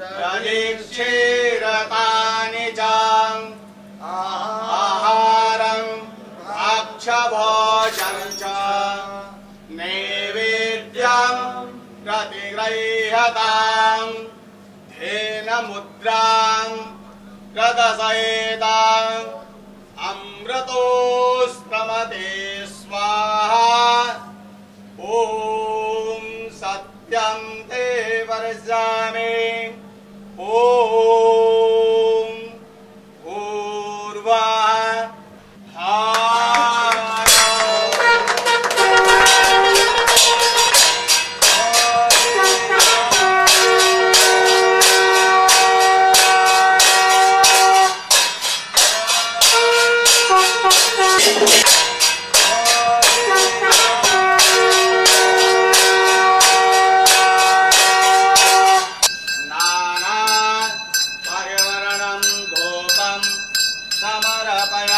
दलीक्षीरतानि च आहारं भक्षभोजं च नैवेद्यं प्रतिगृह्यताम् धेनमुद्रां गदसहिताम् अमृतोस्तमते स्वाहा। ॐ सत्यं Swami. Oh. पर